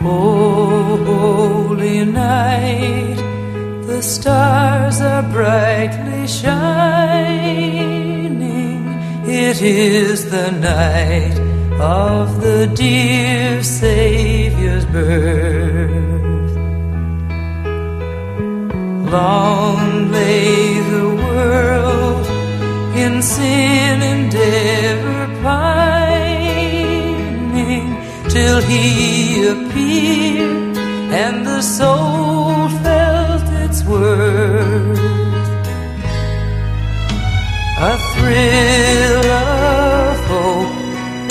holy night, the stars are brightly shining. It is the night of the dear Savior's birth. Long lay till he appeared and the soul felt its worth. A thrill of hope,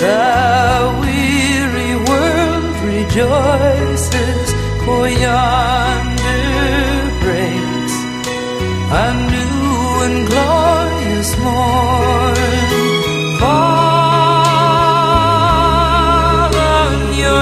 the weary world rejoices, for yonder breaks a new and glorious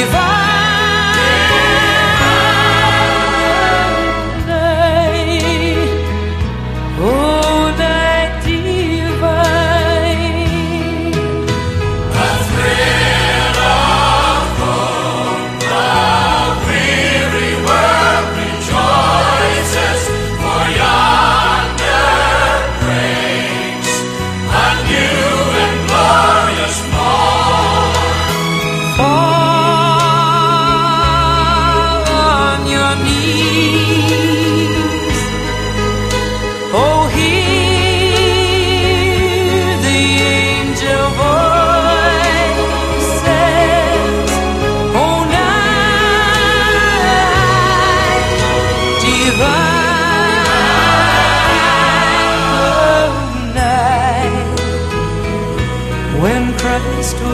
night divine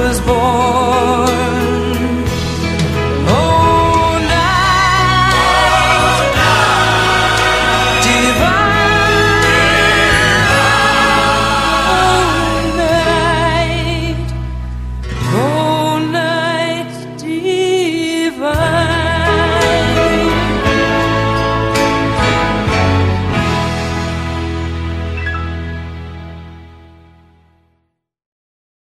was born.